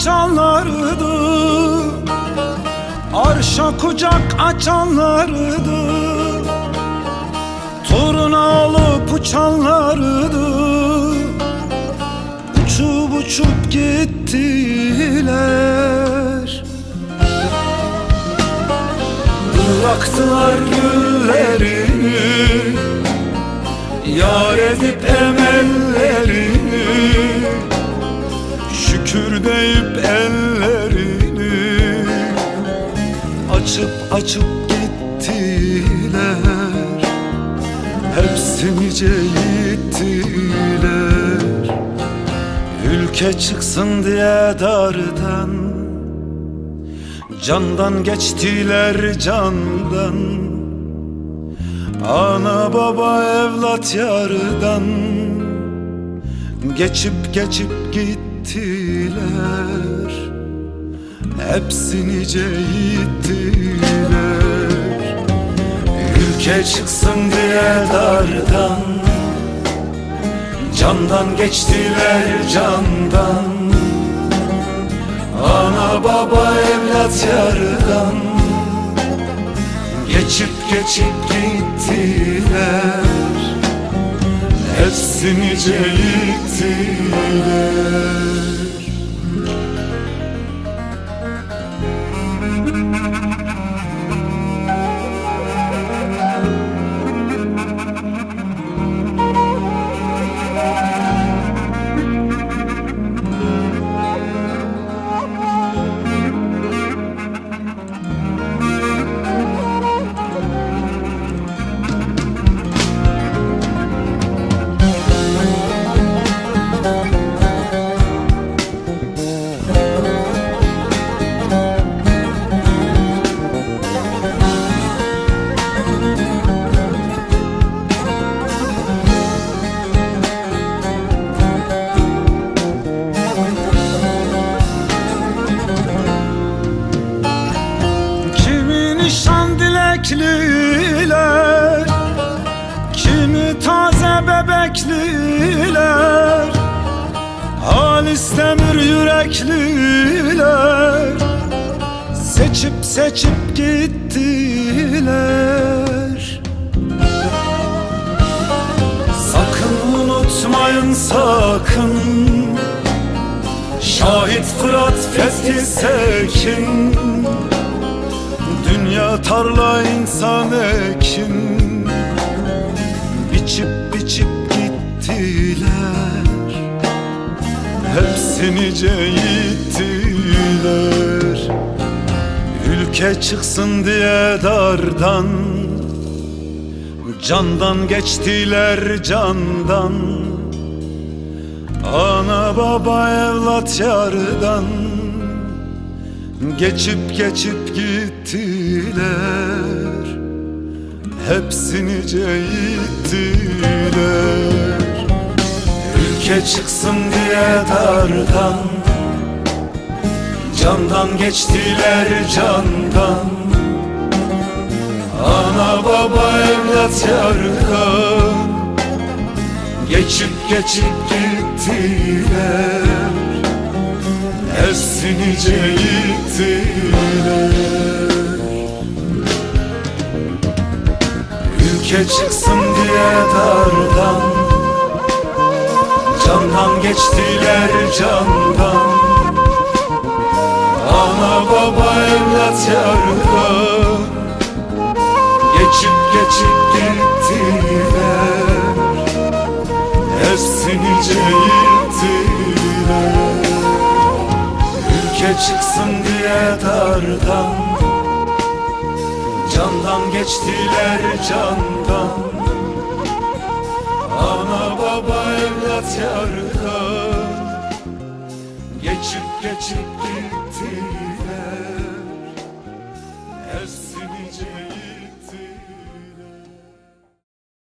açanlardı Arşa kucak açanlardı Toruna alıp uçanlardı Uçup uçup gittiler. Bıraktılar güllerini. Yar edip emellerini Şükür deyip ellerini Açıp açıp gittiler. Hepsi nice gittiler Ülke çıksın diye dardan Candan geçtiler candan. Ana baba evlat yardan Geçip geçip gittiler Hepsi nice Ülke çıksın diye dardan. Candan geçtiler candan. Ana baba evlat yardan. Geçip geçip gittiler. Hepsi nice dilekliler Kimi taze bebekliler Halis demir yürekliler Seçip seçip gittiler. Sakın unutmayın sakın. Şahit Fırat Fethi Sekin Dünya tarla insan ekin. Biçip biçip gittiler. Hepsi nice gittiler Ülke çıksın diye dardan. Candan geçtiler candan. Ana baba evlat yardan Geçip geçip gittiler. Hepsi nice gittiler Ülke çıksın diye dardan. Candan geçtiler candan. Ana baba evlat yardan. Geçip geçip gittiler Hepsi nice gittiler Ülke çıksın diye dardan. Candan geçtiler candan. Ana baba evlat yardan çıksın diye dardan. Candan geçtiler candan. Ana baba evlat yardan. Geçip geçip gitti